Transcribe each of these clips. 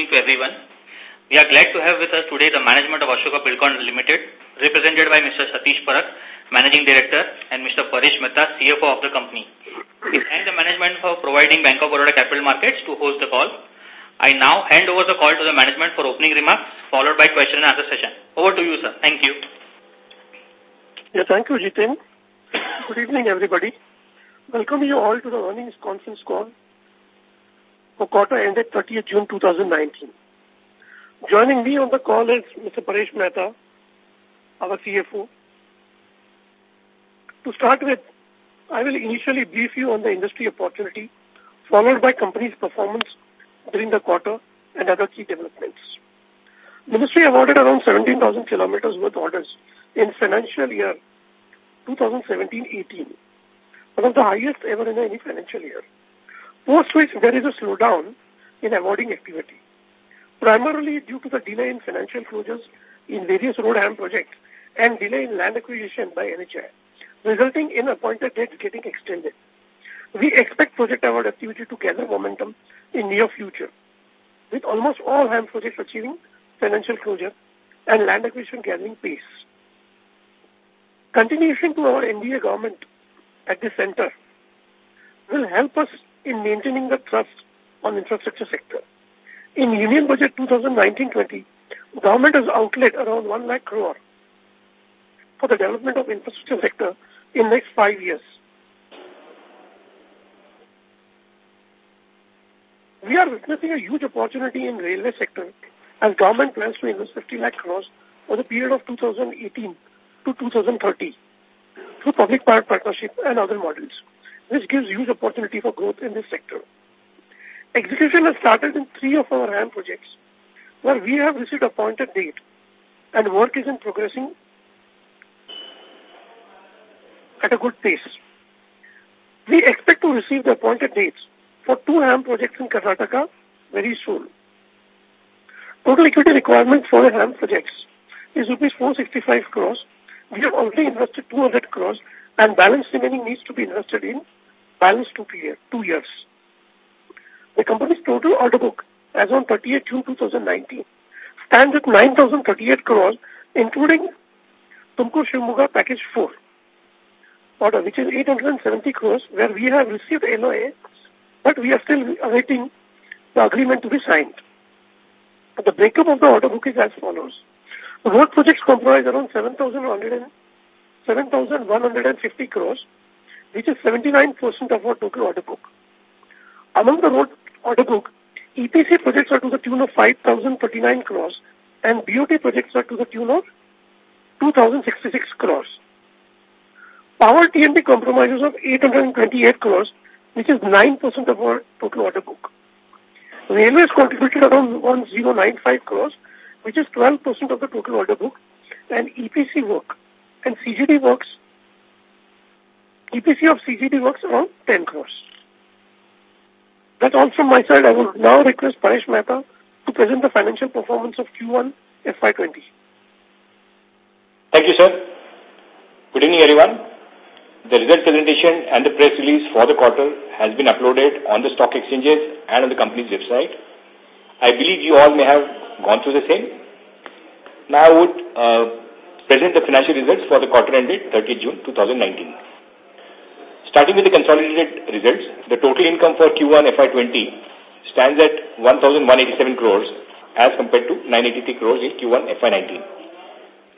evening to everyone. We are glad to have with us today the management of Ashoka Buildcon Limited, represented by Mr. Satish Parakh, Managing Director, and Mr. Paresh Mehta, CFO of the company. We thank the management for providing Bank of Baroda Capital Markets to host the call. I now hand over the call to the management for opening remarks, followed by question and answer session. Over to you, sir. Thank you. Yeah, thank you, Jitin. Good evening, everybody. Welcome you all to the earnings conference call for quarter ended 30th June 2019. Joining me on the call is Mr. Paresh Mehta, our CFO. To start with, I will initially brief you on the industry opportunity, followed by company's performance during the quarter and other key developments. The Ministry awarded around 17,000 kilometers worth orders in financial year 2017-18, one of the highest ever in any financial year post which there is a slowdown in awarding activity, primarily due to the delay in financial closures in various road HAM projects and delay in land acquisition by NHAI, resulting in appointed dates getting extended. We expect project award activity to gather momentum in near future, with almost all HAM projects achieving financial closure and land acquisition gathering pace. Continuation to our NDA government at the center will help us in maintaining the trust on infrastructure sector. In Union Budget 2019-20, government has outlaid around 1 lakh crore for the development of infrastructure sector in next five years. We are witnessing a huge opportunity in railway sector as government plans to invest 50 lakh crores for the period of 2018 to 2030 through public-private partnership and other models which gives huge opportunity for growth in this sector. Execution has started in three of our HAM projects where we have received appointed date and work is in progressing at a good pace. We expect to receive the appointed dates for two HAM projects in Karnataka very soon. Total equity requirement for the HAM projects is rupees 465 crores. We have already invested 200 crores and balance remaining needs to be invested in balance two, period, two years. The company's total order book as on 30th June 2019 stands at 9,038 crores, including Tumkur Shivamogga Package 4 order, which is 870 crores, where we have received LOA, but we are still awaiting the agreement to be signed. The breakup of the order book is as follows. The road projects comprise around 7,150 crores, which is 79% of our total order book. Among the road order book, EPC projects are to the tune of 5,039 crores and BOT projects are to the tune of 2,066 crores. Power T&D compromises of 828 crores, which is 9% of our total order book. Railways contributed around 1095 crores, which is 12% of the total order book, and EPC work and CGD works, EPC of CGD works around 10 crores. That's all from my side. I will now request Paresh Mehta to present the financial performance of Q1 FY20. Thank you, sir. Good evening, everyone. The result presentation and the press release for the quarter has been uploaded on the stock exchanges and on the company's website. I believe you all may have gone through the same. Now I would uh, present the financial results for the quarter ended 30 June 2019. Starting with the consolidated results, the total income for Q1 FY20 stands at 1,187 crores as compared to 983 crores in Q1 FY19,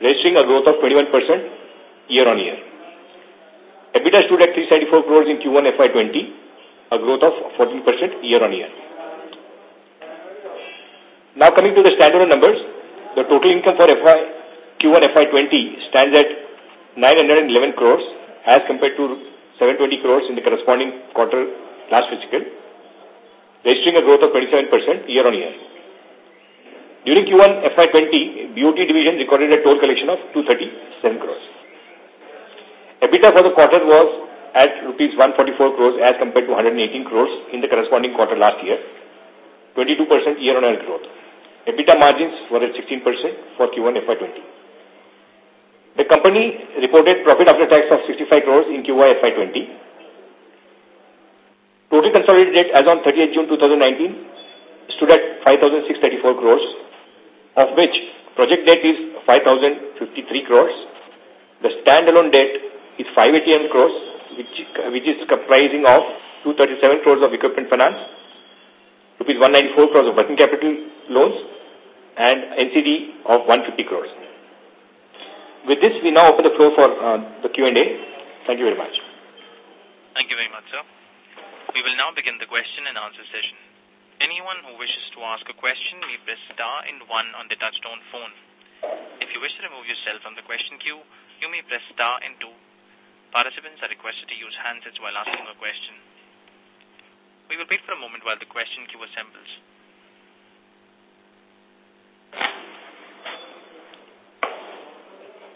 registering a growth of 21% year-on-year. EBITDA stood at 374 crores in Q1 FY20, a growth of 14% year-on-year. Now coming to the standalone numbers, the total income for FY, Q1 FY20 stands at 911 crores as compared to 720 crores in the corresponding quarter last fiscal, registering a growth of 27% year-on-year. During Q1 FY20, BOT division recorded a toll collection of 237 crores. EBITDA for the quarter was at rupees 144 crores as compared to 118 crores in the corresponding quarter last year, 22% year-on-year growth. EBITDA margins were at 16% for Q1 FY20. The company reported profit after tax of 65 crores in Q1 FY20. Total consolidated debt as on 30th June 2019 stood at 5,634 crores, of which project debt is 5,053 crores. The standalone debt is 580 crores, which, which is comprising of 237 crores of equipment finance, rupees 194 crores of working capital loans, and NCD of 150 crores. With this, we now open the floor for uh, the Q&A. Thank you very much. Thank you very much, sir. We will now begin the question and answer session. Anyone who wishes to ask a question may press star and one on the touchtone phone. If you wish to remove yourself from the question queue, you may press star and two. Participants are requested to use handsets while asking a question. We will wait for a moment while the question queue assembles.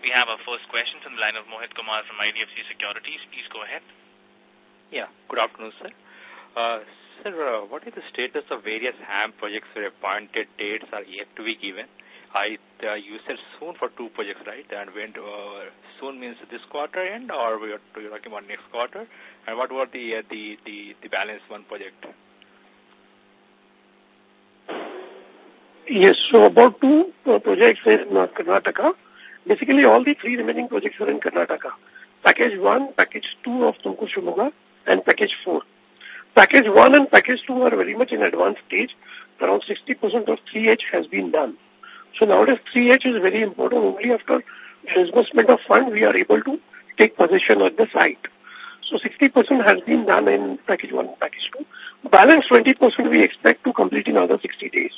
We have our first question from the line of Mohit Kumar from IDFC Securities. Please go ahead. Yeah, good afternoon, sir. Uh, sir, uh, what is the status of various HAM projects where appointed dates are yet to be given? I uh, you said soon for two projects, right? And when uh, soon means this quarter end, or we are talking about next quarter? And what were the uh, the the the balance one project? Yes, so about two uh, projects in Karnataka. Basically, all the three remaining projects are in Karnataka. Package 1, Package 2 of Tumkur and Package 4. Package 1 and Package 2 are very much in advanced stage. Around 60% of 3H has been done. So nowadays 3H is very important. Only after disbursement of fund we are able to take possession of the site. So 60% has been done in package 1 and package 2. Balance 20% we expect to complete in another 60 days.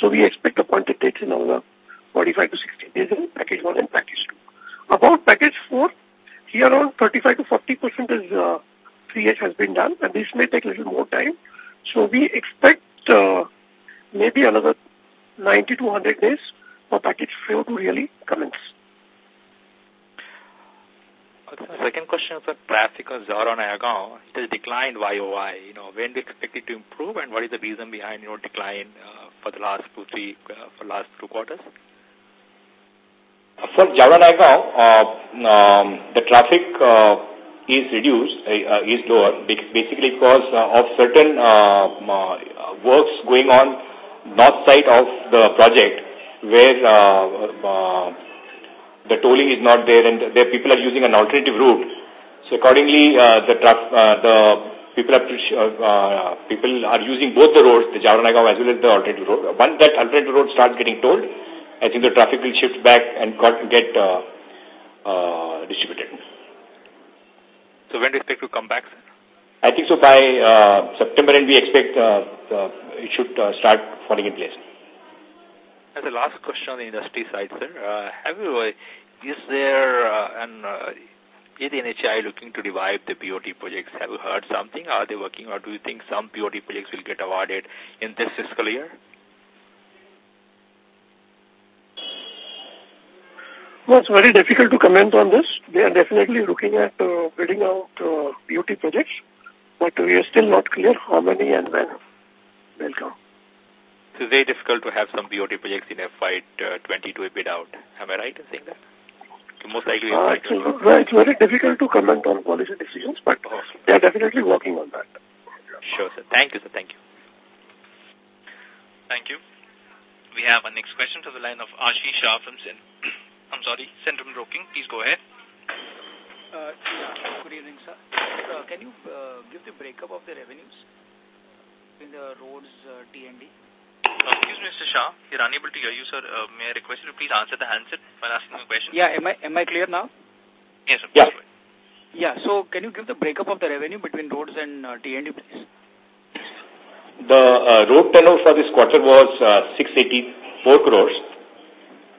So we expect appointed dates in another 45 to 60 days in package 1 and package 2. About package 4, here around 35 to 40% is uh, 3H has been done and this may take a little more time. So we expect uh, maybe another 90 to 100 days for package 4 to really commence. The second question is the traffic on Jaora-Nayagaon. It has declined YOY. You know, when do you expect it to improve and what is the reason behind your decline uh, for the last two, three, uh, for last two quarters? For Jaora-Nayagaon, uh, um, the traffic uh, is reduced, uh, is lower, basically because uh, of certain uh, uh, works going on north side of the project where uh, uh, the tolling is not there and the people are using an alternative route. So accordingly, uh, the, uh, the people are, uh, people are using both the roads, the Jaora-Nayagaon as well as the alternative road. Once that alternative road starts getting tolled, I think the traffic will shift back and get uh, uh, distributed. So when do you expect to come back, sir? I think so by uh, September and we expect uh, it should uh, start falling in place. As a last question on the industry side, sir, uh, have you, uh, is there uh, an, uh, is the NHAI looking to revive the BOT projects? Have you heard something? Are they working or do you think some BOT projects will get awarded in this fiscal year? Well, it's very difficult to comment on this. They are definitely looking at uh, building out uh, BOT projects, but we are still not clear how many and when they'll come. So it's very difficult to have some BOT projects in FY20 to bid out. Am I right in saying that? So most likely uh, it's, it's very difficult to comment on policy decisions, but oh. they are definitely working on that. Sure, sir. Thank you, sir. Thank you. Thank you. We have our next question to the line of Ashish Shah from Sin. I'm sorry, Centrum Broking. Please go ahead. Uh, yeah, good evening, sir. Uh, can you uh, give the breakup of the revenues in the roads uh, T&D? Uh, excuse me, Mr. Shah. You're unable to hear you, sir. Uh, may I request you to please answer the handset while asking the question? Yeah, am I, am I clear now? Yes, sir. Yeah. Yeah, so can you give the breakup of the revenue between roads and uh, T&D, please? The uh, road turnover for this quarter was uh, 684 crores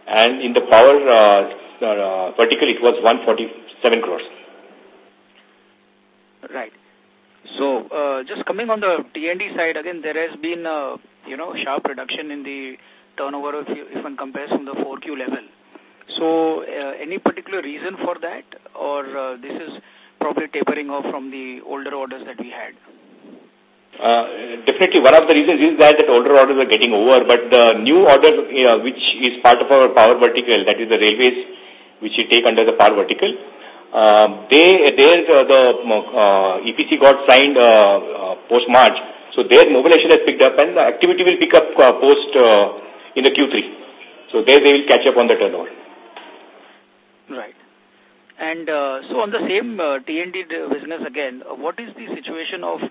and in the power uh, uh, vertical it was 147 crores. Right. So, uh, just coming on the T&D side, again, there has been, a, you know, sharp reduction in the turnover if, you, if one compares from the 4Q level. So, uh, any particular reason for that or uh, this is probably tapering off from the older orders that we had? Uh, definitely one of the reasons is that, that older orders are getting over, but the new order which is part of our power vertical, that is the railways which we take under the power vertical, uh, they, there uh, the uh, EPC got signed uh, uh, post-March, So their mobilization has picked up and the activity will pick up uh, post uh, in the Q3. So there they will catch up on the turnover. Right. And uh, so on the same uh, business again, what is the situation of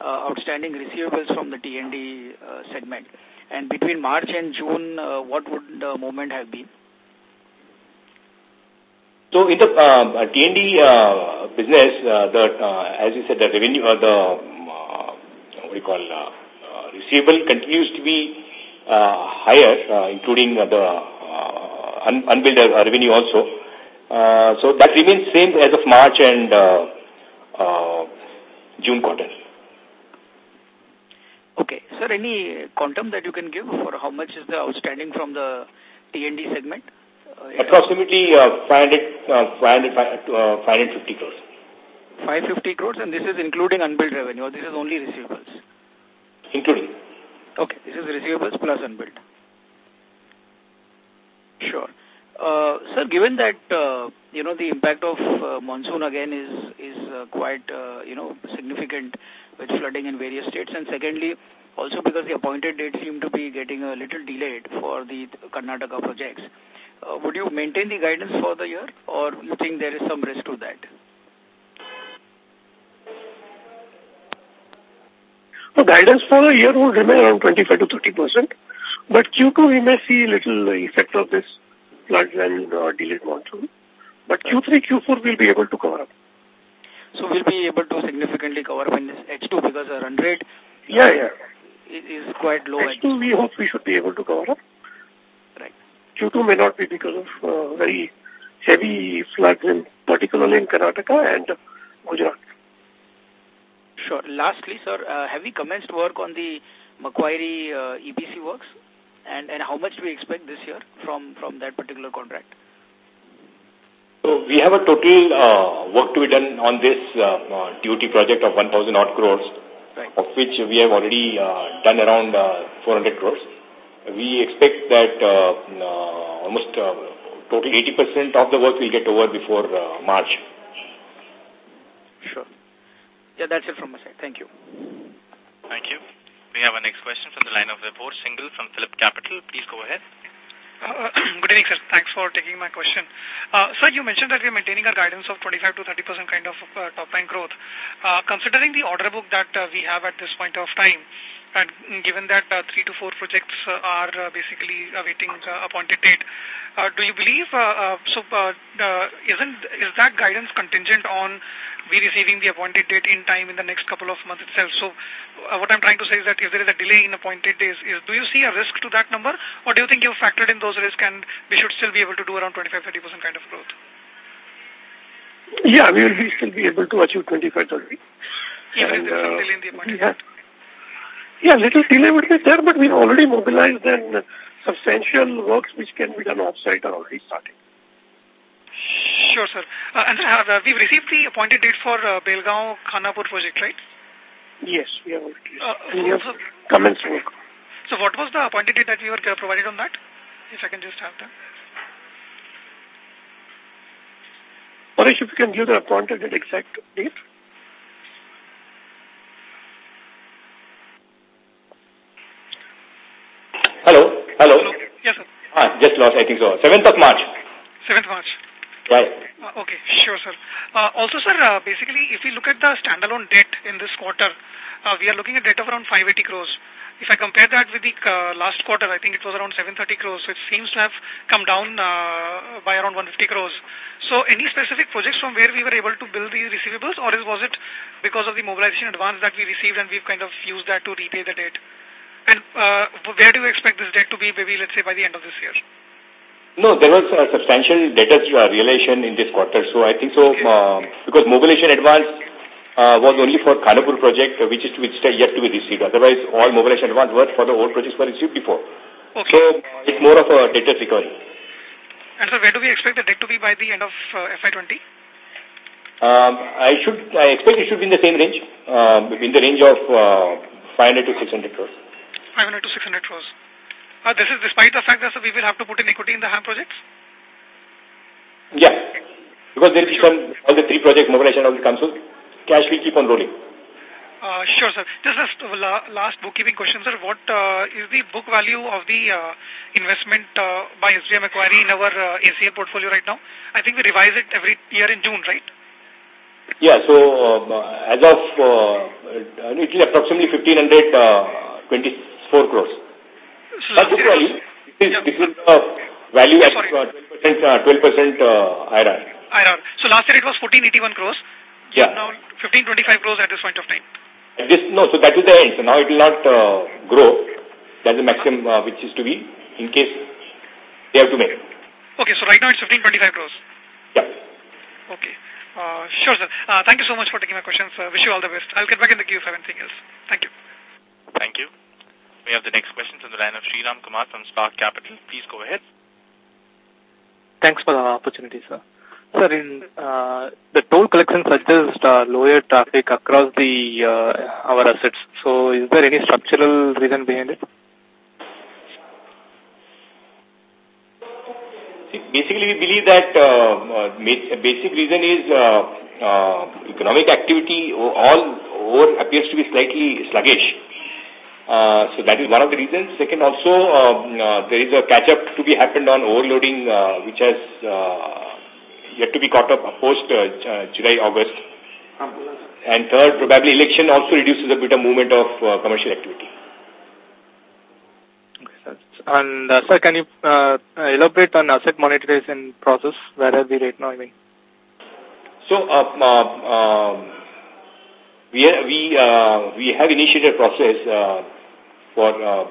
outstanding receivables from the T&D uh, segment? And between March and June, uh, what would the movement have been? So in the uh, T&D uh, business, uh, the uh, as you said, the revenue, uh, the um, uh, what do you call uh, uh, receivable continues to be uh, higher, uh, including uh, the uh, un unbilled uh, revenue also. Uh, so that remains same as of March and uh, uh, June quarter. Okay. Sir, any quantum that you can give for how much is the outstanding from the T&D segment? Uh, Approximately uh, 500, uh, 500, uh, 550 crores. 550 crores and this is including unbilled revenue or this is only receivables? Including. Okay, this is receivables plus unbilled. Sure. Uh, sir, given that, uh, you know, the impact of uh, monsoon again is, is uh, quite, uh, you know, significant with flooding in various states and secondly, also because the appointed dates seem to be getting a little delayed for the Karnataka projects, uh, would you maintain the guidance for the year or you think there is some risk to that? The guidance for the year will remain around 25 to 30 percent, but Q2 we may see a little effect of this floods and uh, delayed monsoon. But Q3, Q4 will be able to cover up. So we'll be able to significantly cover up in this H2 because the run rate yeah, yeah. is quite low. H2 we hope we should be able to cover up. Right. Q2 may not be because of uh, very heavy floods, in, particularly in Karnataka and Gujarat. Sure. Lastly, sir, uh, have we commenced work on the Macquarie uh, EPC works? And, and how much do we expect this year from, from that particular contract? So we have a total uh, work to be done on this uh, uh, TOT project of 1,000 odd crores, right. of which we have already uh, done around uh, 400 crores. We expect that uh, uh, almost uh, total 80% of the work will get over before uh, March. Sure. Yeah, that's it from my side. Thank you. Thank you. We have our next question from the line of Vibhor Singhal from Phillip Capital. Please go ahead. Uh, good evening, sir. Thanks for taking my question. Uh, sir, you mentioned that we are maintaining our guidance of 25 to 30 percent kind of uh, top-line growth. Uh, considering the order book that uh, we have at this point of time, and given that uh, three to four projects uh, are uh, basically awaiting uh, appointed date, uh, do you believe, uh, uh, so uh, uh, isn't, is that guidance contingent on we receiving the appointed date in time in the next couple of months itself? So uh, what I'm trying to say is that if there is a delay in appointed days, is, do you see a risk to that number or do you think you've factored in those risks and we should still be able to do around 25-30% kind of growth? Yeah, we will be still be able to achieve 25 30. Even if there is some delay in the appointed yeah. Yeah, little delay would be there, but we've already mobilized and substantial works which can be done off-site are already starting. Sure, sir. Uh, and uh, we've received the appointed date for uh, Belgaum Khanapur project, right? Yes, we have already. Uh, we have so, commenced work. So what was the appointed date that we were uh, provided on that? If I can just have that. Paresh, if you can give the appointed date exact date. Hello? Hello? Yes, sir. Ah, just lost, I think so. 7th of March. 7th March. Right. Uh, okay, sure, sir. Uh, also, sir, uh, basically, if we look at the standalone debt in this quarter, uh, we are looking at debt of around 580 crores. If I compare that with the uh, last quarter, I think it was around 730 crores, so it seems to have come down uh, by around 150 crores. So any specific projects from where we were able to build these receivables, or is, was it because of the mobilization advance that we received and we've kind of used that to repay the debt? And uh, where do you expect this debt to be, maybe, let's say, by the end of this year? No, there was a substantial debtors uh, realization in this quarter. So I think so, Okay. uh, because mobilization advance uh, was only for Khanapur project, uh, which is to, which is yet to be received. Otherwise, all mobilization advance were for the old projects were received before. Okay. So it's more of a debtors recovery. And so where do we expect the debt to be by the end of uh, FY20? Um, I should, I expect it should be in the same range, in the range of uh, 500 to 600 crores. 500 to 600 crores. Uh, this is despite the fact that we will have to put in equity in the HAM projects? Yeah, because there will be some, all the three project mobilization will come, so cash will keep on rolling. Uh, sure, sir. Just a last bookkeeping question, sir. What uh, is the book value of the uh, investment uh, by SBI Macquarie in our uh, ACL portfolio right now? I think we revise it every year in June, right? Yeah, so um, as of, uh, it is approximately 1,524 crores. So That's book value. This is, yeah. this is the value at 12%, uh, 12% uh, IRR. IRR. So last year it was 1481 crores. Yeah. Now 1525 crores at this point of time. This, no, so that is the end. So now it will not uh, grow. That's the maximum uh, which is to be in case they have to make. Okay, so right now it's 1525 crores. Yeah. Okay. Uh, sure, sir. Uh, thank you so much for taking my questions. Uh, wish you all the best. I'll get back in the queue if I have anything else. Thank you. Thank you. We have the next question from the line of Sriram Kumar from Spark Capital. Please go ahead. Thanks for the opportunity, sir. Sir, in uh, the toll collection suggests uh, lower traffic across the uh, our assets. So, is there any structural reason behind it? Basically, we believe that uh, uh, basic reason is uh, uh, economic activity all over appears to be slightly sluggish. Uh, so that is one of the reasons. Second, also um, uh, there is a catch-up to be happened on overloading, uh, which has uh, yet to be caught up post uh, July, August. And third, probably election also reduces a bit of movement of uh, commercial activity. And uh, sir, can you uh, elaborate on asset monetization process? Where are we right now? I mean, so uh, uh, um, we we uh, we have initiated a process uh, for uh,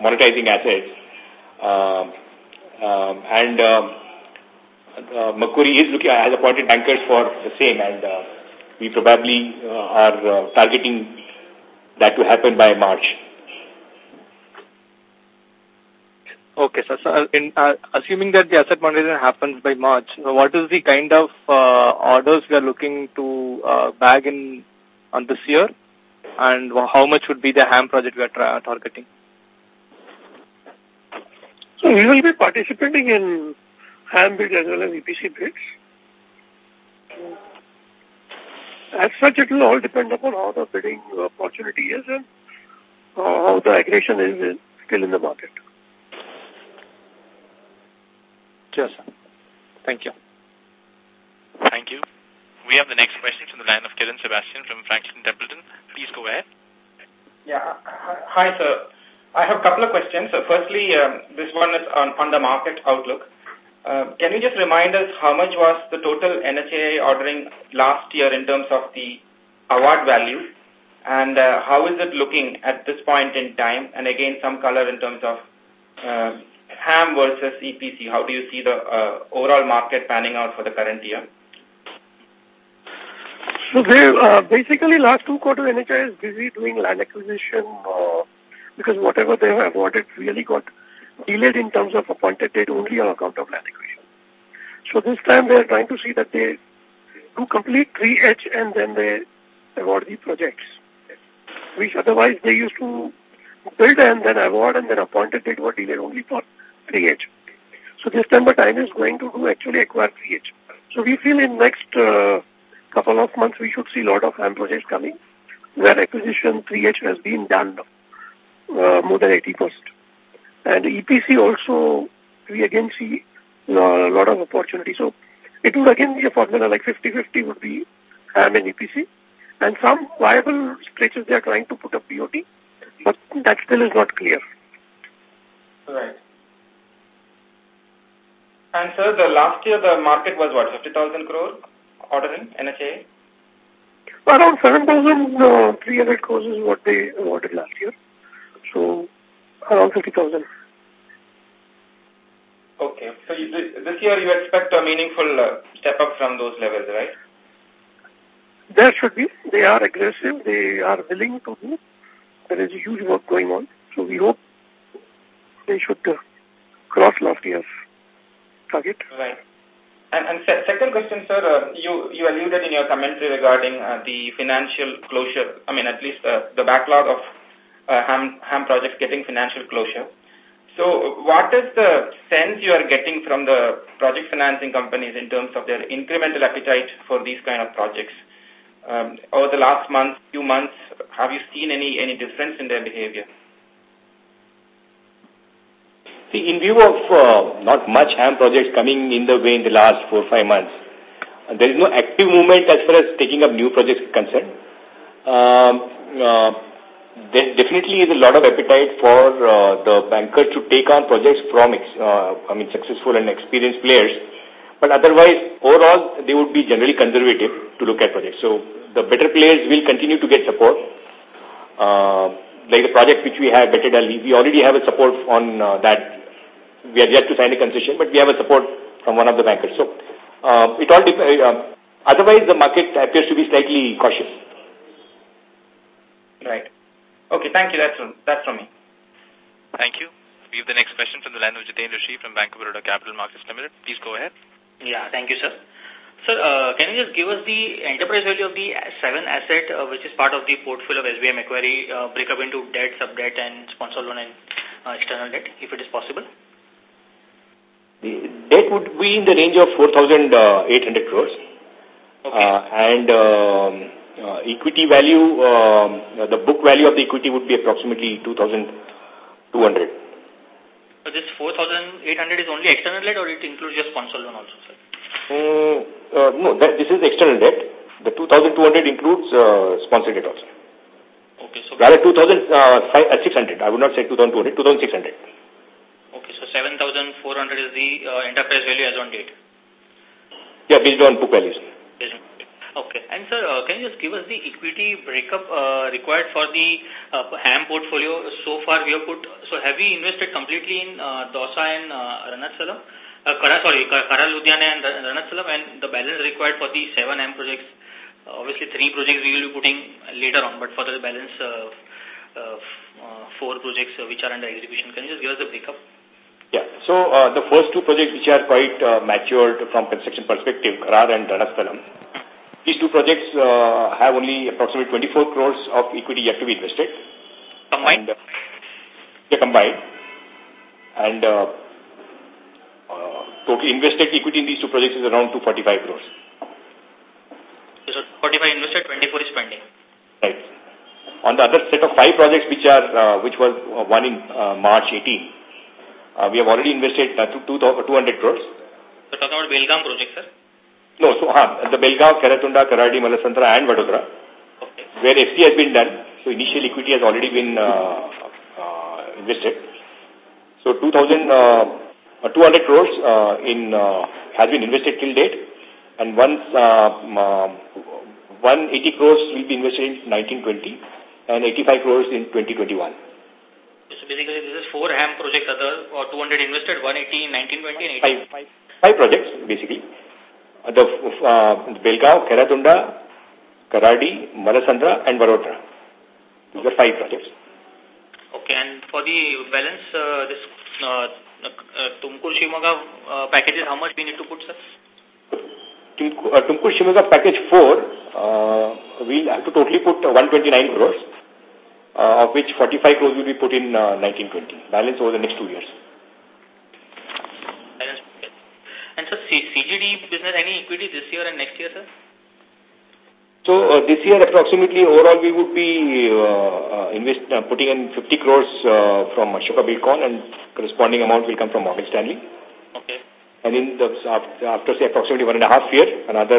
monetizing assets. Uh, um, and uh, uh, Macquarie is looking has appointed bankers for the same, and uh, we probably uh, are uh, targeting that to happen by March. Okay. So, uh, in, uh, assuming that the asset monetization happens by March, what is the kind of uh, orders we are looking to uh, bag in on this year, and how much would be the HAM project we are targeting? So we will be participating in HAM bids as well as EPC bids. As such, it will all depend upon how the bidding opportunity is and uh, how the aggression is still in the market. Yes, sir. Thank you. Thank you. We have the next question from the line of Kiran Sebastian from Franklin Templeton. Please go ahead. Yeah. Hi, sir. I have a couple of questions. So firstly, um, this one is on, on the market outlook. Uh, can you just remind us how much was the total NHAI ordering last year in terms of the award value? And uh, how is it looking at this point in time? And again, some color in terms of uh, HAM versus EPC. How do you see the uh, overall market panning out for the current year? So they, uh, basically last two quarters NHAI is busy doing land acquisition uh, because whatever they have awarded really got delayed in terms of appointed date only on account of land acquisition. So this time they are trying to see that they do complete 3H and then they award the projects, which otherwise they used to build and then award and then appointed date were delayed only for 3H. So this time the time is going to do actually acquire 3H. So we feel in next uh, couple of months we should see a lot of HAM projects coming where acquisition 3H has been done uh, more than 80%. And EPC also, we again see uh, a lot of opportunity. So it would again be a formula like 50-50 would be HAM and EPC. And some viable stretches they are trying to put up BOT, but that still is not clear. Right. And sir, the last year the market was what, 50,000 crore ordering NHA? Around 7,300 uh, crores is what they awarded last year. So around 50,000. Okay. So you, this year you expect a meaningful uh, step up from those levels, right? There should be. They are aggressive. They are willing to do. There is a huge work going on. So we hope they should uh, cross last year's target. Right. And, and se second question, sir, uh, you, you alluded in your commentary regarding uh, the financial closure, I mean, at least uh, the backlog of uh, HAM, HAM projects getting financial closure. So what is the sense you are getting from the project financing companies in terms of their incremental appetite for these kind of projects? um, over the last month, few months, have you seen any, any difference in their behavior? See, in view of uh, not much HAM projects coming in the way in the last four five months, there is no active movement as far as taking up new projects concerned. Um, uh, there definitely is a lot of appetite for uh, the bankers to take on projects from, uh, I mean, successful and experienced players. But otherwise, overall, they would be generally conservative to look at projects. So the better players will continue to get support. Like the project which we have, Bettadahalli, we already have a support on that. We are yet to sign a concession, but we have a support from one of the bankers. So uh, it all depends. Uh, otherwise, the market appears to be slightly cautious. Right. Okay, thank you. That's from, that's from me. Thank you. We have the next question from the line of Jitendra Rishi from Bank of Baroda Capital Markets Limited. Please go ahead. Yeah, thank you, sir. Sir, uh, can you just give us the enterprise value of the seven asset uh, which is part of the portfolio of SBI Macquarie, uh, break up into debt, sub-debt and sponsor loan and uh, external debt, if it is possible? The debt would be in the range of 4,800 crores. Okay. Uh, and um, uh, equity value, um, the book value of the equity would be approximately 2,200. So this 4,800 is only external debt or it includes your sponsor loan also, sir? Mm, uh, no, that, this is external debt. The 2,200 includes uh, sponsor debt also. Okay, so Rather 2,600. Uh, I would not say 2,200, 2,600. Okay, so 7,400 is the uh, enterprise value as on date. Yeah, based on book values. Okay, and sir, uh, can you just give us the equity breakup uh, required for the uh, HAM portfolio? So far, we have put. So, have we invested completely in uh, Dosa and uh, Ranasthalam? Uh, Kharar, sorry, Kara Ludhiana and Ra- Ranasthalam, and the balance required for the seven HAM projects. Uh, obviously, three projects we will be putting later on, but for the balance uh, uh, uh, four projects uh, which are under execution, can you just give us the breakup? Yeah. So uh, the first two projects which are quite uh, matured from construction perspective, Kharar and Ranasthalam, these two projects uh, have only approximately 24 crores of equity yet to be invested. Combined? And, uh, yeah, combined. And uh, uh, total invested equity in these two projects is around 245 crores. So, 45 invested, 24 is pending. Right. On the other set of five projects which are uh, which was uh, one in uh, March 18, uh, we have already invested uh, two, 200 crores. So, talking about Belgaum project, sir. No, so uh, the Belgaum, Khairatunda, Karadi, Mallasandra and Vadodara, Okay. where FC has been done. So initial equity has already been uh, uh, invested. So 2000, uh, 200 crores uh, in uh, has been invested till date, and once uh, um, 180 crores will be invested in 1920 and 85 crores in 2021. So basically, this is four HAM projects, other or 200 invested, 180 in 1920 and 80. Five, five, five projects basically. Uh, the uh, Belgaum, Khairatunda, Karadi, Mallasandra, and Vadodara. These are five projects. Okay, and for the balance, uh, this uh, uh, Tumkur Shimoga uh, packages, how much we need to put, sir? Tumkur, uh, Tumkur Shimoga package 4, uh, we'll have to totally put uh, 129 crores, uh, of which 45 crores will be put in uh, 1920. Balance over the next two years. And C CGD business, any equity this year and next year, sir? So uh, this year approximately overall we would be uh, uh, invest, uh, putting in 50 crores uh, from Ashoka Buildcon and corresponding amount will come from Morgan Stanley. Okay. And in the, after, after say approximately one and a half year, another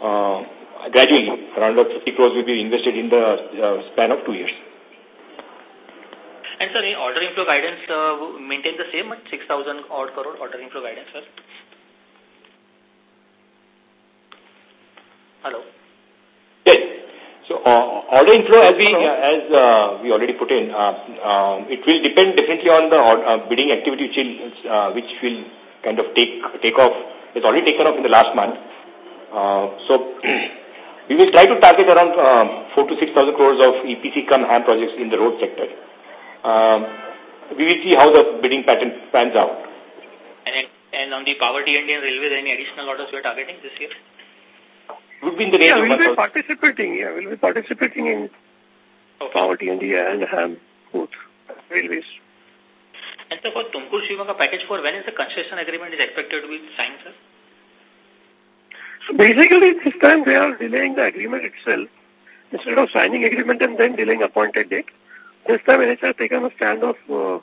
uh, gradually around about 50 crores will be invested in the uh, span of two years. And sir, in order inflow guidance, uh, maintain the same at 6,000 odd crore order inflow guidance, sir? Hello? Yes. So uh, order inflow as we uh, as uh, we already put in, uh, um, it will depend differently on the uh, bidding activity which will, uh, which will kind of take take off. It's already taken off in the last month. Uh, so we will try to target around um, four to six thousand crores of EPC cum HAM projects in the road sector. Um, we will see how the bidding pattern pans out. And, and on the power T&D and railways, any additional orders you are targeting this year? Would be in the range Yeah, we'll be participating. Yeah, we'll be participating in Okay. power T&D and HAM, both railways. And sir, for Tumkur Shimoga package 4, when is the concession agreement is expected to be signed, sir? So basically, this time they are delaying the agreement itself. Instead of signing agreement and then delaying appointed date, this time NHAI has taken a stand of uh,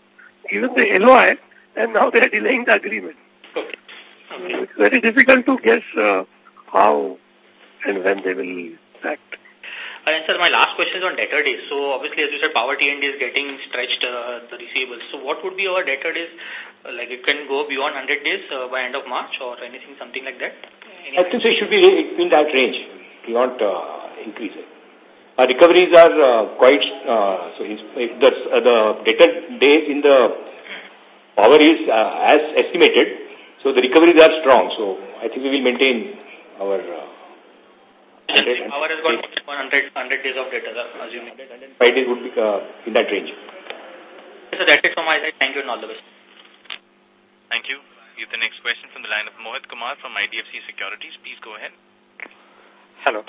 giving the LOI and now they are delaying the agreement. Okay. okay. it's very difficult to guess uh, how and when they will act. Uh, and sir, my last question is on debtor days. So obviously, as you said, power T&D is getting stretched, uh, the receivables. So what would be our debtor days? Uh, like it can go beyond 100 days uh, by end of March or anything, something like that? Any I think so it should be in that range. We not uh, increase it. Our recoveries are uh, quite, uh, so if the, uh, the debtor days in the power is uh, as estimated, so the recoveries are strong. So I think we will maintain our uh, Power has got 100, 100 days of data, assuming. 5 days would be uh, in that range. So that's it from my side. Thank you and all the best. Thank you. We have the next question from the line of Mohit Kumar from IDFC Securities. Please go ahead. Hello.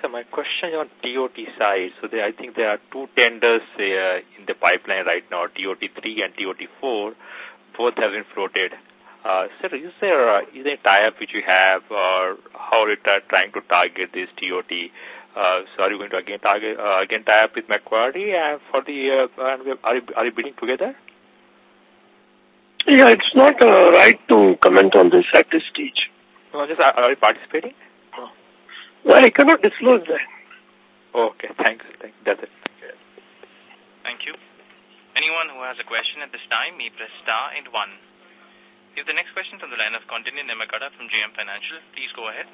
So my question on TOT side. So there, I think there are two tenders uh, in the pipeline right now, TOT 3 and TOT 4. Both have been floated. Uh, sir, is there, uh, is there a tie-up which you have or how are you trying to target this TOT? Uh, so are you going to again target, uh, again tie up with Macquarie uh, for the, uh, are, you, are you bidding together? Yeah, it's not uh, right to comment on this at this stage. No, just, are, are you participating? Well, I cannot disclose that. Okay, thanks. thanks. That's it. Thank you. Anyone who has a question at this time may press star and one. We have the next question from the line of Continue Nemakada from JM Financial. Please go ahead.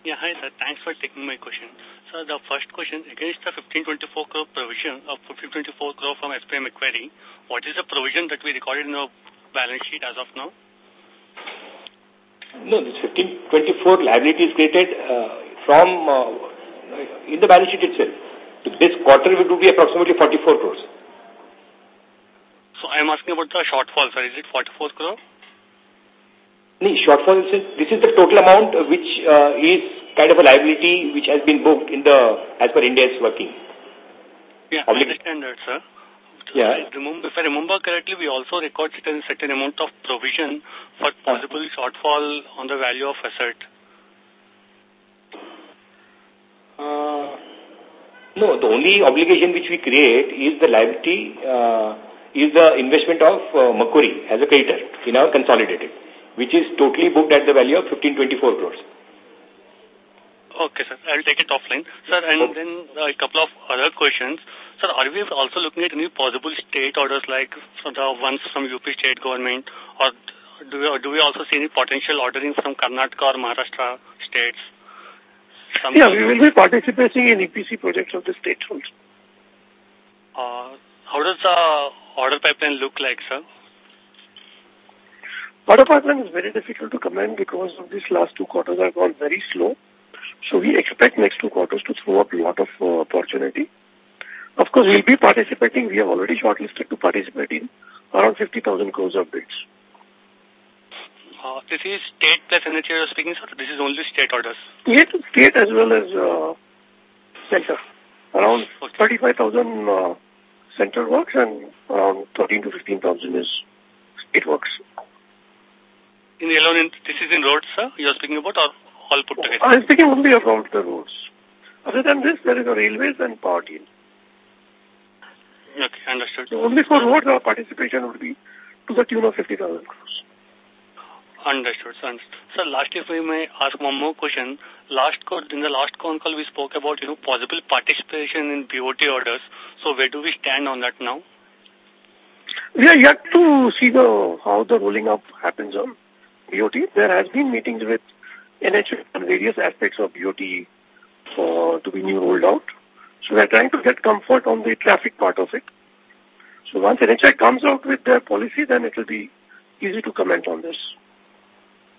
Yeah, hi sir. Thanks for taking my question. So the first question, against the 1524 crore provision of 1524 crore from SBI Macquarie, what is the provision that we recorded in our balance sheet as of now? No, this 1524 liability is created uh, from uh, in the balance sheet itself. This quarter it will be approximately 44 crores. So I am asking about the shortfall, sir. Is it 44 crore? No, shortfall is this is the total amount which uh, is kind of a liability which has been booked in the as per Ind AS working. Yeah. I understand that, sir. Yeah. If I remember correctly, we also record certain, certain amount of provision for possible shortfall on the value of asset. Uh, no, the only obligation which we create is the liability, uh, is the investment of uh, Macquarie as a creditor in our consolidated, which is totally booked at the value of 1524 crores. Okay, sir. I'll take it offline. Sir, and then a couple of other questions. Sir, are we also looking at any possible state orders like the ones from UP state government or do we, do we also see any potential ordering from Karnataka or Maharashtra states? Some yeah, we will be participating in EPC projects of the states also. Uh, how does the order pipeline look like, sir? Order pipeline is very difficult to comment because of these last two quarters have gone very slow. So we expect next two quarters to throw up a lot of uh, opportunity. Of course, we'll be participating. We have already shortlisted to participate in around 50,000 crores of bids. Uh, this is state plus NHAI you're speaking, sir? This is only state orders? Yes, state as well as uh, center. Around okay. 35,000 uh, center works and around 13 to 15,000 is state works. In the alone, in, this is in roads, sir, you're speaking about, or all put together? I'm speaking only about the roads. Other than this, there is a railways and power. Okay, understood. So only for roads, our participation would be to the tune of 50,000 crores. Understood, sir. Sir, lastly, if we may ask one more question. Last call, in the last con call, we spoke about you know possible participation in BOT orders. So where do we stand on that now? We are yet to see the how the rolling up happens on BOT. There has been meetings with NHAI on various aspects of BOT for to be new rolled out. So we are trying to get comfort on the traffic part of it. So once NHAI comes out with their policy, then it will be easy to comment on this.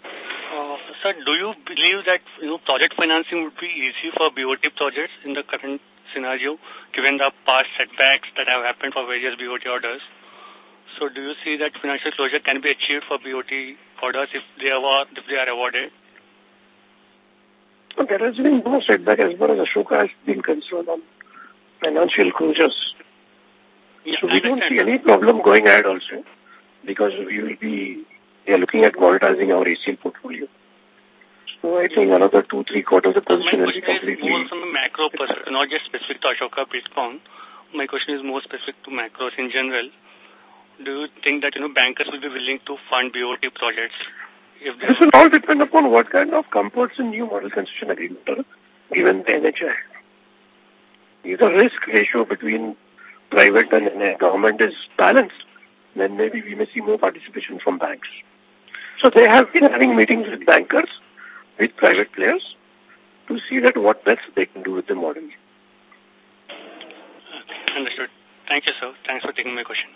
Uh, sir, do you believe that you know project financing would be easy for BOT projects in the current scenario, given the past setbacks that have happened for various BOT orders? So do you see that financial closure can be achieved for BOT orders if they are, if they are awarded? There has been no setback as far as Ashoka has been concerned on financial closures. Yeah, so we don't see any problem going ahead also because we will be we are looking at monetizing our ACL portfolio. So I think another two, three quarters of the My position question is completely... more from a macro perspective, not just specific to Ashoka Buildcon. My question is more specific to macros in general. Do you think that, you know, bankers will be willing to fund BOT projects? If This will all depend upon what kind of comforts in new model concession agreement are given the NHAI. If the risk ratio between private and government is balanced, then maybe we may see more participation from banks. So they have been having meetings with bankers, with private players, to see that what best they can do with the model. Understood. Thank you, sir. Thanks for taking my question.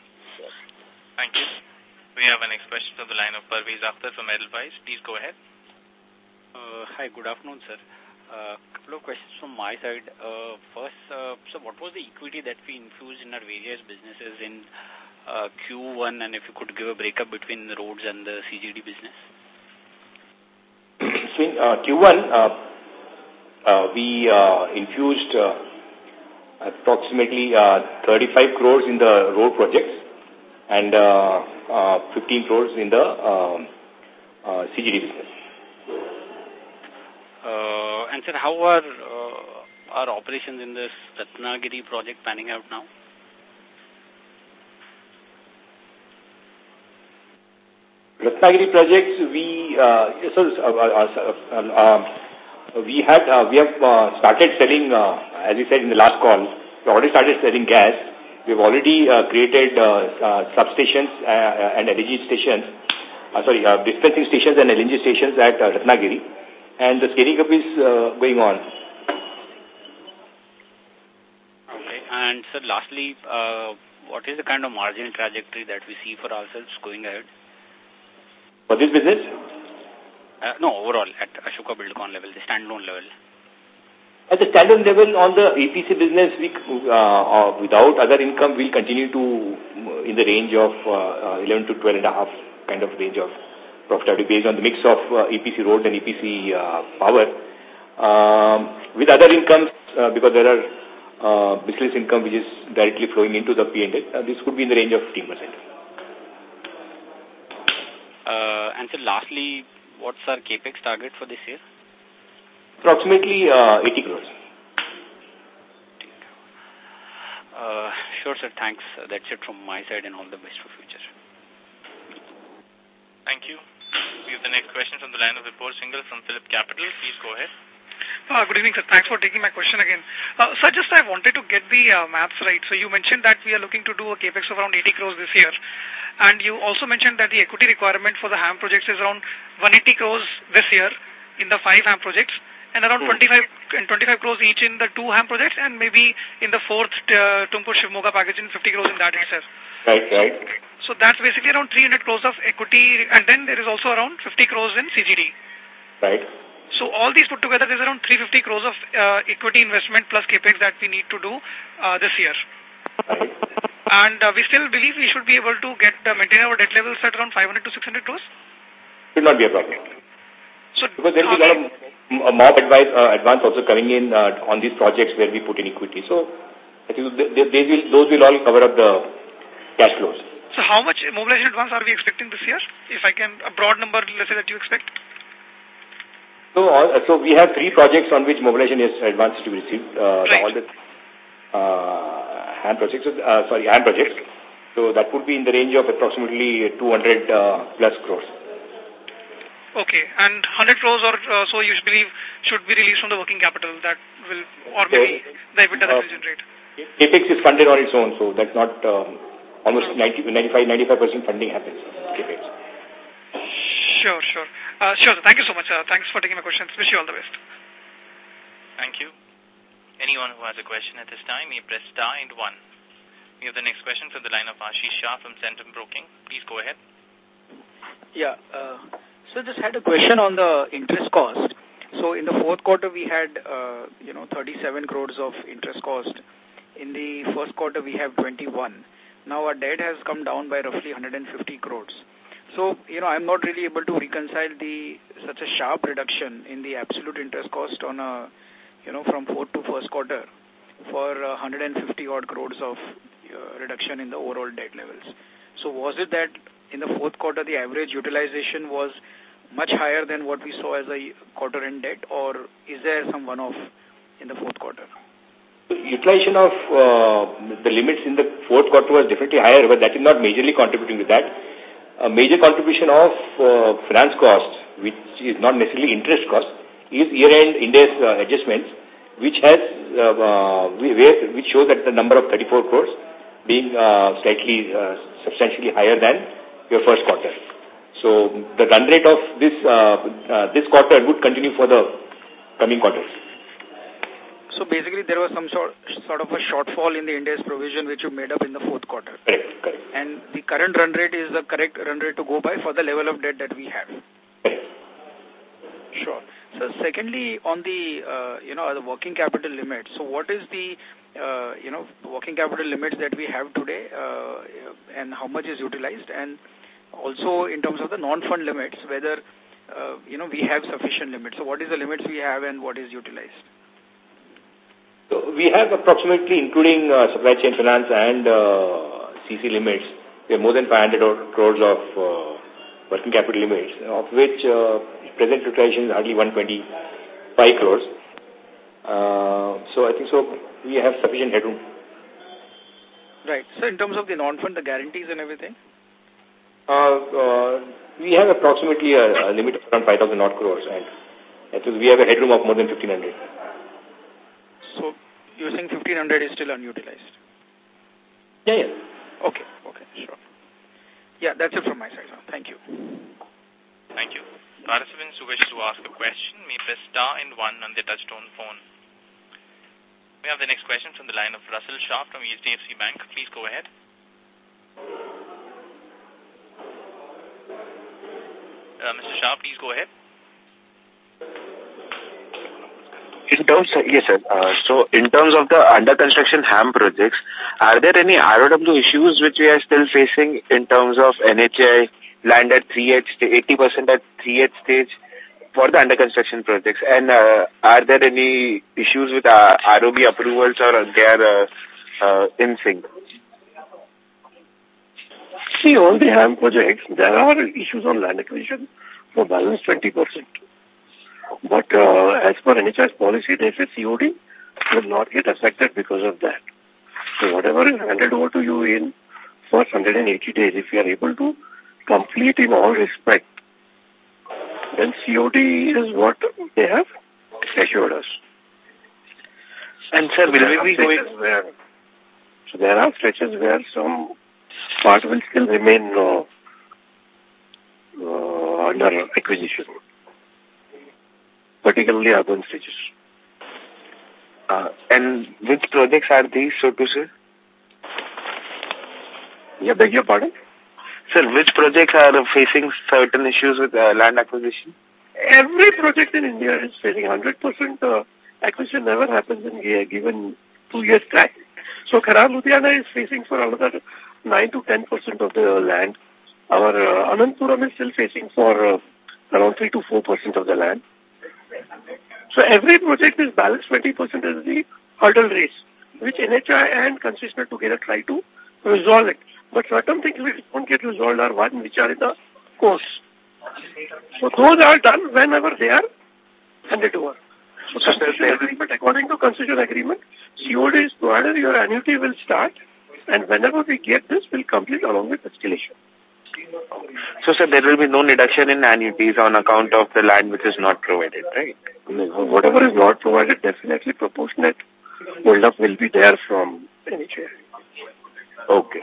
Thank you. We have our next question from the line of Parvez Akhtar from Edelweiss. Please go ahead. Uh, hi, good afternoon, sir. A uh, couple of questions from my side. Uh, first, uh, so what was the equity that we infused in our various businesses in uh, Q1 and if you could give a breakup between the roads and the CGD business? So in uh, Q1, uh, uh, we uh, infused uh, approximately uh, 35 crores in the road projects and uh, uh, 15 crores in the um, uh, CGD business. Uh, and sir, how are uh, our operations in this Ratnagiri project panning out now? Ratnagiri projects, we uh, so, uh, uh, uh, uh, we had uh, we have uh, started selling, uh, as we said in the last call, we already started selling gas. We've already uh, created uh, uh, substations uh, and LNG stations, uh, sorry, uh, dispensing stations and LNG stations at uh, Ratnagiri, and the scaling up is uh, going on. Okay. And sir, lastly, uh, what is the kind of margin trajectory that we see for ourselves going ahead? For this business, Uh, no, overall at Ashoka Buildcon level, the standalone level. At the standard level on the EPC business, we, uh, uh, without other income, we'll continue to uh, in the range of uh, 11 to 12 and a half kind of range of profitability based on the mix of uh, EPC road and EPC uh, power. Um, with other incomes, uh, because there are uh, business income which is directly flowing into the P&L, uh, this could be in the range of 15%. Uh, and so lastly, what's our capex target for this year? Approximately uh, 80 crores. Uh, sure, sir. Thanks. That's it from my side and all the best for future. Thank you. We have the next question from the line of Vipul Singhal from Phillip Capital. Please go ahead. Uh, good evening, sir. Thanks for taking my question again. Uh, sir, just I wanted to get the uh, maths right. So you mentioned that we are looking to do a capex of around 80 crores this year. And you also mentioned that the equity requirement for the HAM projects is around 180 crores this year in the five HAM projects and around 25 and 25 crores each in the two HAM projects and maybe in the fourth uh, Tumkur Shivmoga package in 50 crores in that itself. Right, right. So that's basically around 300 crores of equity and then there is also around 50 crores in CGD. Right. So all these put together, there's around 350 crores of uh, equity investment plus capex that we need to do uh, this year. Right. And uh, we still believe we should be able to get uh, maintain our debt levels at around 500 to 600 crores. Should not be a problem. So Because there will be a lot of mob advice, uh, advance also coming in uh, on these projects where we put in equity. So I think they, they, they will, those will all cover up the cash flows. So how much mobilization advance are we expecting this year? If I can, a broad number, let's say that you expect. So, uh, so we have three projects on which mobilization is advanced to be received. Uh, Right. All the uh, HAM projects, uh, sorry, HAM projects. So that would be in the range of approximately 200 uh, plus crores. Okay, and 100 crores or uh, so you believe should be released from the working capital that will, or maybe the EBITDA that Uh, will generate. CAPEX is funded on its own, so that's not um, almost 90, 95, 95% funding happens. CAPEX. Sure, sure. Uh, sure, thank you so much. Uh, thanks for taking my questions. Wish you all the best. Thank you. Anyone who has a question at this time may press star and one. We have the next question from the line of Ashish Shah from Centrum Broking. Please go ahead. Yeah. Uh, so just had a question on the interest cost. So in the fourth quarter, we had, uh, you know, 37 crores of interest cost. In the first quarter, we have 21. Now our debt has come down by roughly 150 crores. So, you know, I'm not really able to reconcile the such a sharp reduction in the absolute interest cost on a, you know, from fourth to first quarter for uh, 150 odd crores of uh, reduction in the overall debt levels. So was it that in the fourth quarter the average utilization was much higher than what we saw as a quarter end debt or is there some one-off in the fourth quarter? Utilization of uh, the limits in the fourth quarter was definitely higher, but that is not majorly contributing to that. A major contribution of uh, finance cost, which is not necessarily interest cost, is year-end index uh, adjustments, which has which shows that the number of 34 crores being slightly substantially higher than your first quarter. So the run rate of this uh, uh, this quarter would continue for the coming quarters. So basically there was some sort, sort of a shortfall in the index provision which you made up in the fourth quarter. Correct, correct. And the current run rate is the correct run rate to go by for the level of debt that we have. Correct. Sure. So secondly, on the, uh, you know, the working capital limit, so what is the, uh, you know, working capital limits that we have today uh, and how much is utilized? And also in terms of the non-fund limits, whether, uh, you know, we have sufficient limits. So what is the limits we have and what is utilized? So we have approximately, including uh, supply chain finance and uh, CC limits, we have more than 500 crores of uh, working capital limits, of which uh, present utilization is hardly 125 crores. Uh, so I think so we have sufficient headroom. Right. So in terms of the non-fund, the guarantees and everything? Uh, uh, we have approximately a, a limit of around 5,000 odd crores and I think we have a headroom of more than 1,500. So you're saying 1,500 is still unutilized? Yeah, yeah. Okay, okay, sure. Yeah, that's it from my side, sir. Thank you. Thank you. Participants who wish to ask a question may press star and one on their touchtone phone. We have the next question from the line of Russell Shah from HDFC Bank. Please go ahead. Uh, Mr. Shah, please go ahead. In terms, yes, sir. Uh, so, in terms of the under construction HAM projects, are there any ROW issues which we are still facing in terms of NHAI land at 3H, 80% at 3H stage for the under construction projects? And uh, are there any issues with uh, ROB approvals or they are uh, uh, in sync? See, on the HAM projects, there are issues on land acquisition for balance 20%. But uh, as per NHS policy, they say COD will not get affected because of that. So whatever is handed over to you in first 180 days, if you are able to complete in all respect, then COD is what they have assured us. And sir, will we be going... Where, so there are stretches where some part will still remain uh, uh, under acquisition, particularly urban stretches. Uh, and which projects are these, so to say? Yeah, beg your pardon? Sir, which projects are facing certain issues with uh, land acquisition? Every project in India is facing 100% uh, acquisition never happens in a given two years time. So Kharar Ludhiana is facing for another 9 to 10% of the land. Our uh, Anantpuram is still facing for around 3 to 4% of the land. So every project is balanced 20% as the hurdle race, which NHAI and concessionaire together try to resolve it. But certain things which don't get resolved are one which are in the course. So those are done whenever they are handed over. So concession agreement, according to concession agreement, COD is provided, your annuity will start, and whenever we get this, we'll complete along with escalation. So, sir, there will be no reduction in annuities on account of the land which is not provided, right? Whatever is not provided, definitely proportionate hold-up will be there from NHAI. Okay.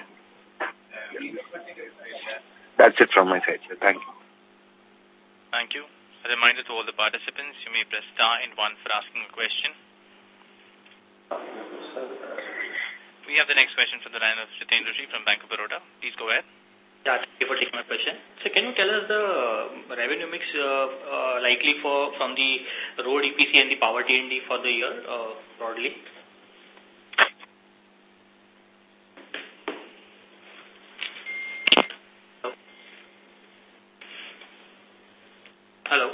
That's it from my side, sir. Thank you. Thank you. A reminder to all the participants, you may press star and one for asking a question. We have the next question from the line of Jiten Rishi from Bank of Baroda. Please go ahead. Yeah, thank you for taking my question. So can you tell us the revenue mix uh, uh, likely for from the road EPC and the power T&D for the year uh, broadly? Hello.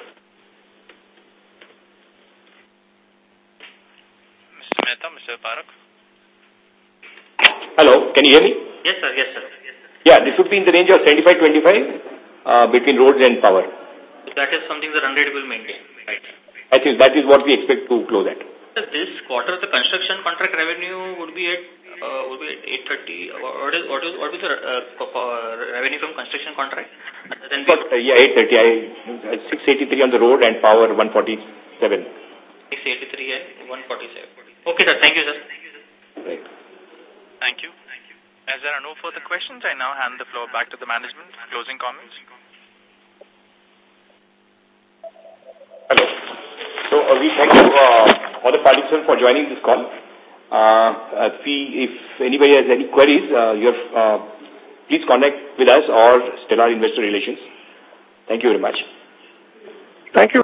Mr. Mehta, Mr. Parakh. Hello, can you hear me? Yes, sir. Yes, sir. Yeah, this would be in the range of 75-25 uh, between roads and power. That is something the run rate will maintain, right? I think that is what we expect to close at. This quarter, the construction contract revenue would be at uh, would be at 830. What is what is what is the uh, revenue from construction contract? Then but, uh, yeah, 830. I, 683 on the road and power 147. 683 and 147. Okay, sir. Thank you, sir. Right. Thank you. As there are no further questions, I now hand the floor back to the management for closing comments. Hello. So uh, we thank you uh, all the participants for joining this call. Uh, if, we, if anybody has any queries, uh, you have, uh, please connect with us or Stellar Investor Relations. Thank you very much. Thank you.